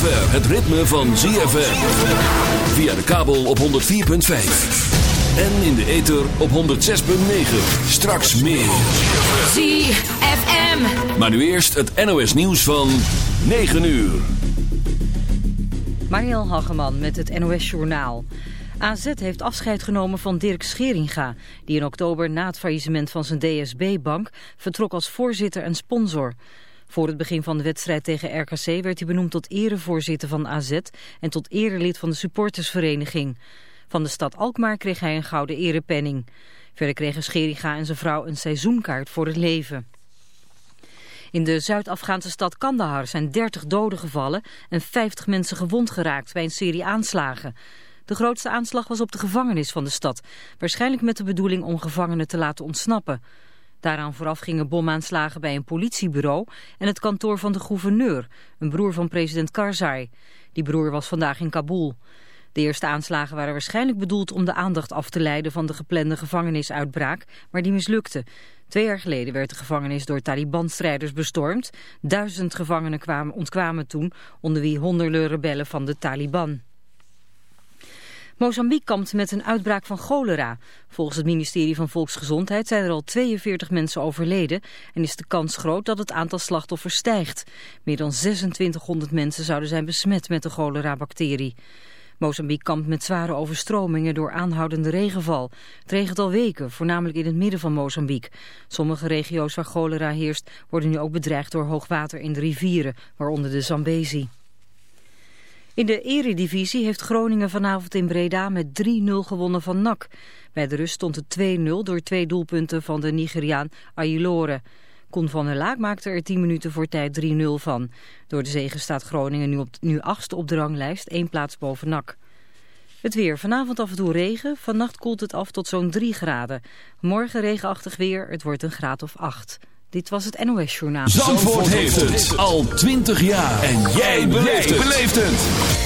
zover het ritme van ZFM. Via de kabel op 104.5. En in de ether op 106.9. Straks meer. ZFM. Maar nu eerst het NOS nieuws van 9 uur. Mariel Hageman met het NOS Journaal. AZ heeft afscheid genomen van Dirk Scheringa... die in oktober na het faillissement van zijn DSB-bank... vertrok als voorzitter en sponsor. Voor het begin van de wedstrijd tegen RKC werd hij benoemd tot erevoorzitter van AZ... en tot erelid van de supportersvereniging. Van de stad Alkmaar kreeg hij een gouden erepenning. Verder kregen Scheringa en zijn vrouw een seizoenkaart voor het leven. In de Zuid-Afghaanse stad Kandahar zijn 30 doden gevallen en 50 mensen gewond geraakt bij een serie aanslagen. De grootste aanslag was op de gevangenis van de stad, waarschijnlijk met de bedoeling om gevangenen te laten ontsnappen. Daaraan vooraf gingen bomaanslagen bij een politiebureau en het kantoor van de gouverneur, een broer van president Karzai. Die broer was vandaag in Kabul. De eerste aanslagen waren waarschijnlijk bedoeld om de aandacht af te leiden van de geplande gevangenisuitbraak, maar die mislukte. Twee jaar geleden werd de gevangenis door Taliban-strijders bestormd. Duizend gevangenen kwamen, ontkwamen toen, onder wie honderden rebellen van de Taliban. Mozambique kampt met een uitbraak van cholera. Volgens het ministerie van Volksgezondheid zijn er al 42 mensen overleden en is de kans groot dat het aantal slachtoffers stijgt. Meer dan 2600 mensen zouden zijn besmet met de cholera-bacterie. Mozambique kampt met zware overstromingen door aanhoudende regenval. Het regent al weken, voornamelijk in het midden van Mozambique. Sommige regio's waar cholera heerst worden nu ook bedreigd door hoogwater in de rivieren, waaronder de Zambezi. In de eredivisie heeft Groningen vanavond in Breda met 3-0 gewonnen van NAC. Bij de rust stond het 2-0 door twee doelpunten van de Nigeriaan Ayilore. Koen van der Laak maakte er 10 minuten voor tijd 3-0 van. Door de zegen staat Groningen nu, op, nu achtste op de ranglijst, één plaats boven NAC. Het weer. Vanavond af en toe regen. Vannacht koelt het af tot zo'n 3 graden. Morgen regenachtig weer. Het wordt een graad of 8. Dit was het NOS Journaal. Zandvoort heeft het al 20 jaar. En jij beleeft het.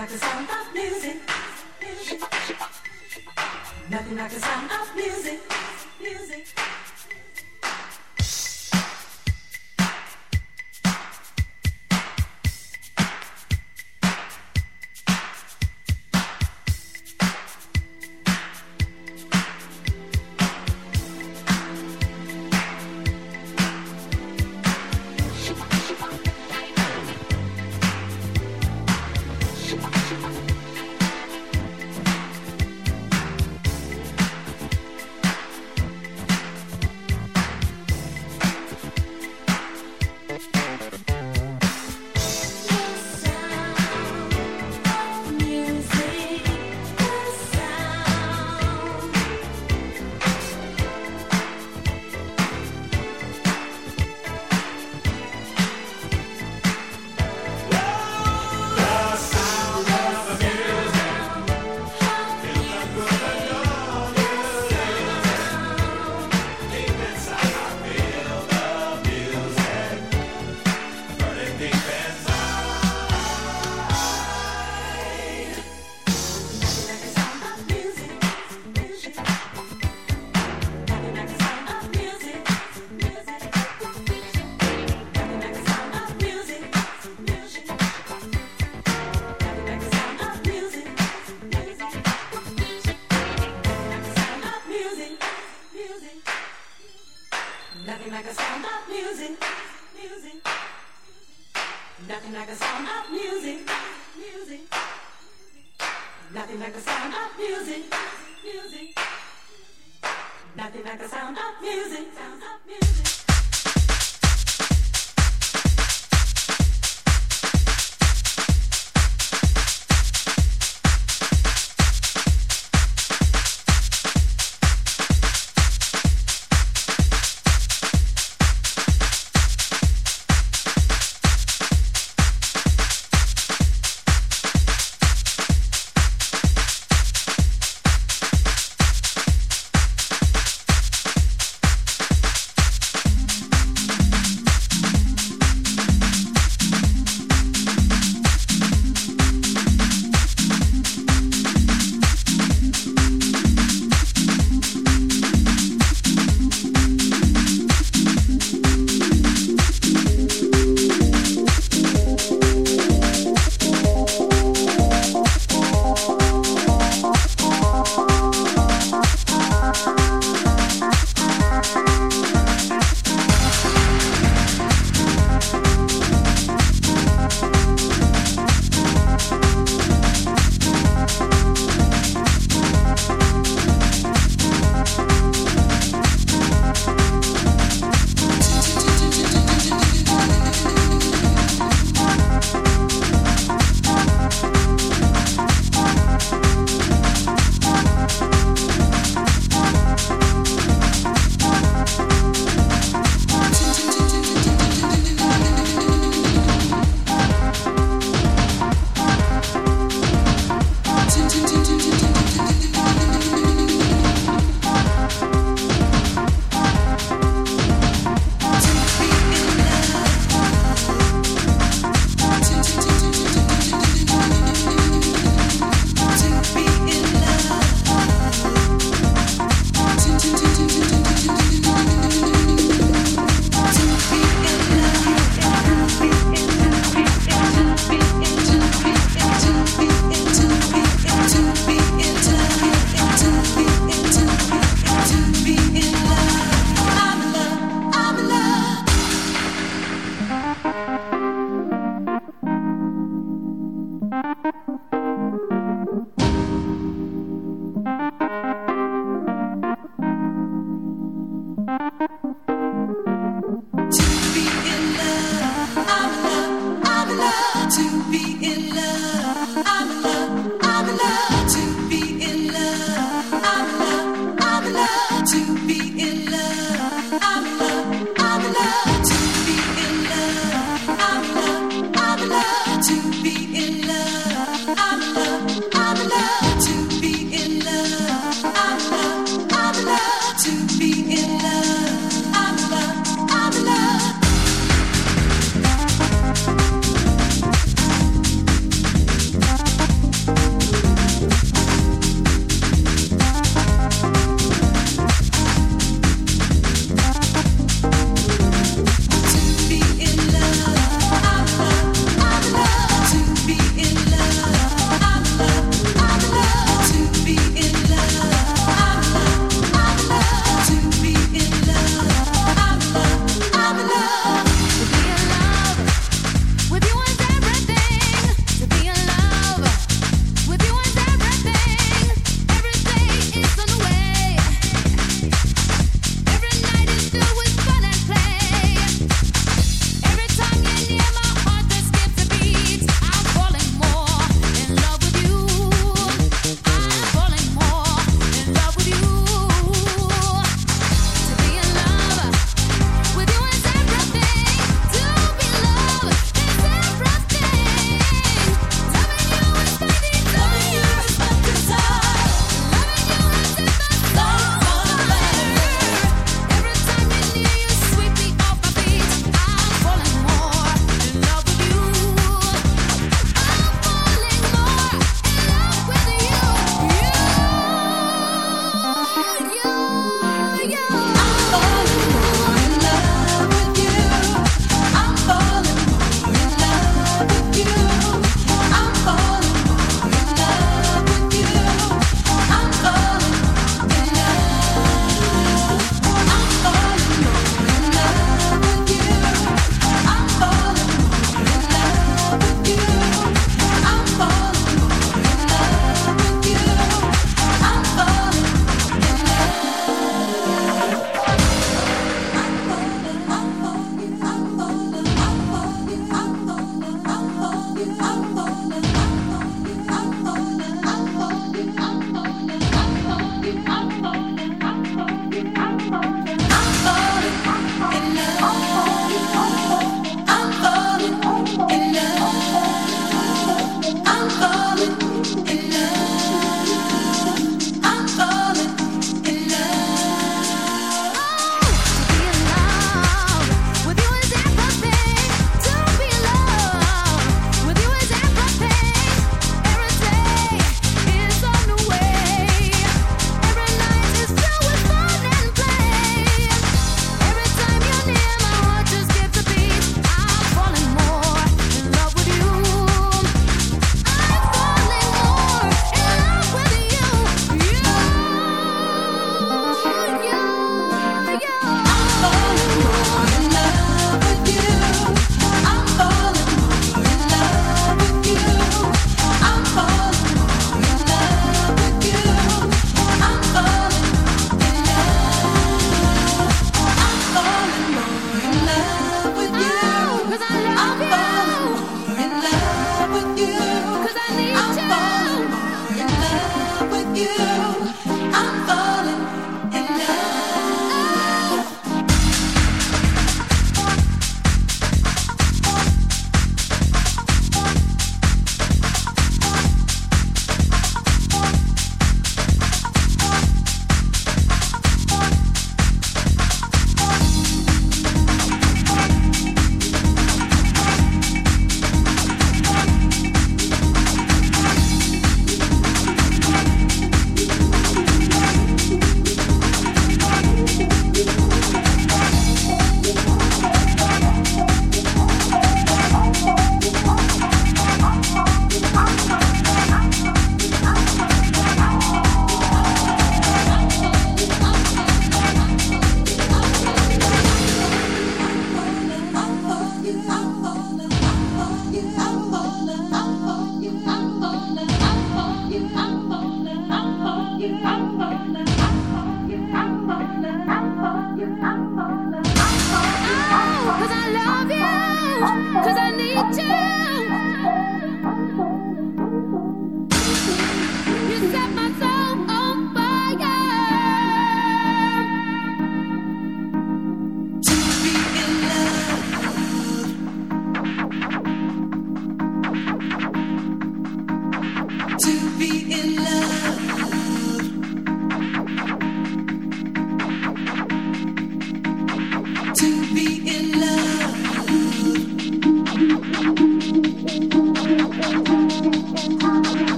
Nothing like the sound of music. Nothing like the sound of music. Nothing like the sound of music. Music. Nothing like the sound of music. Sound of music.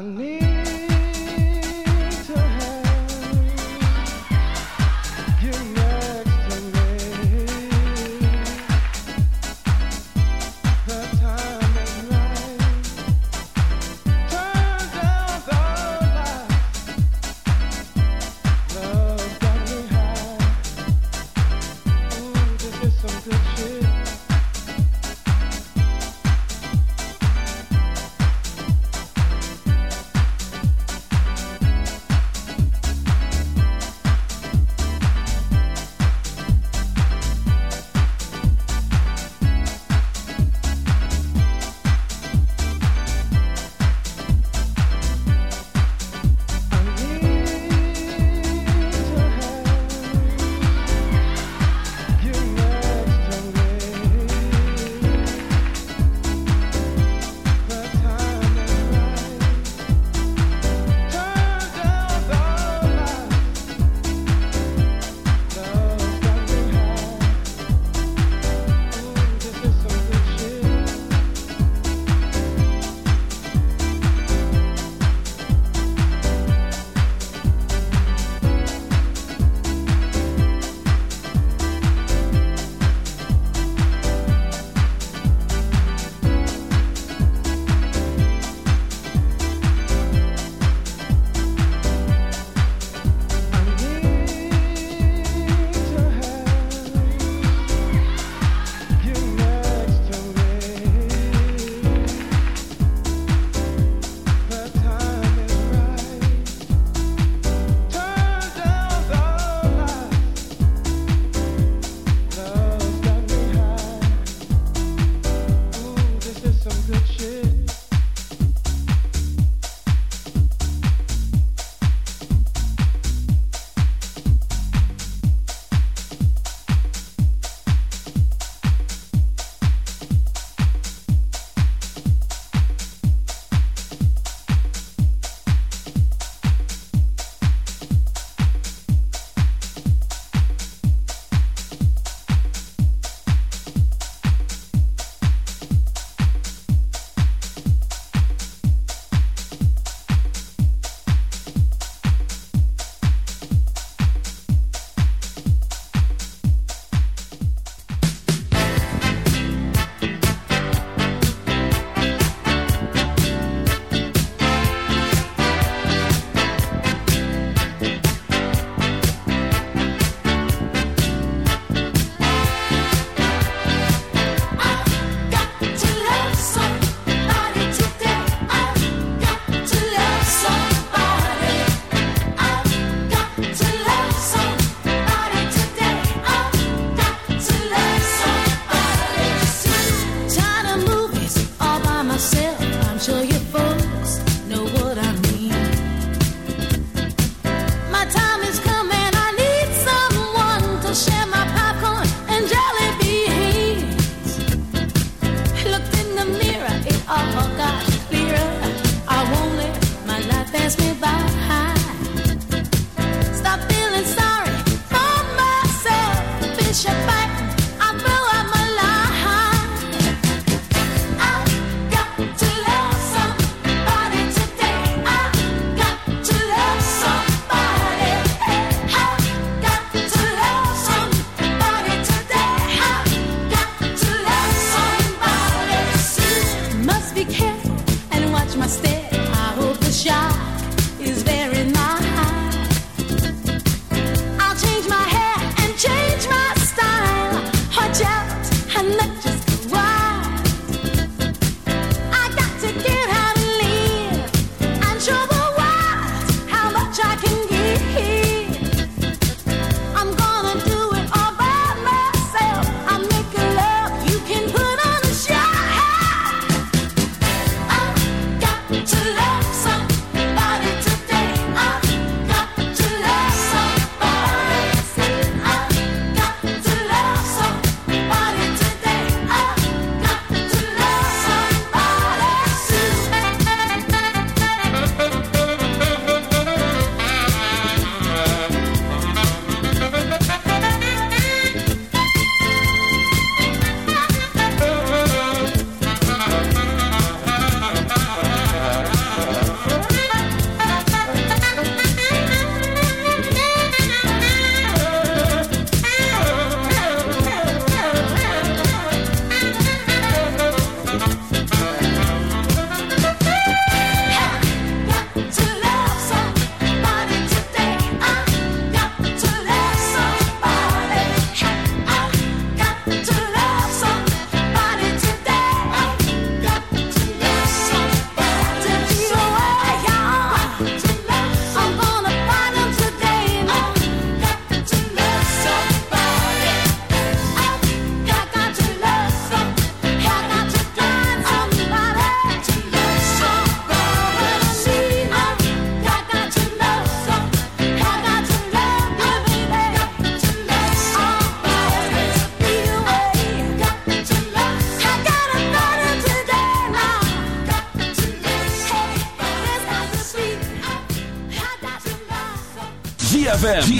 need.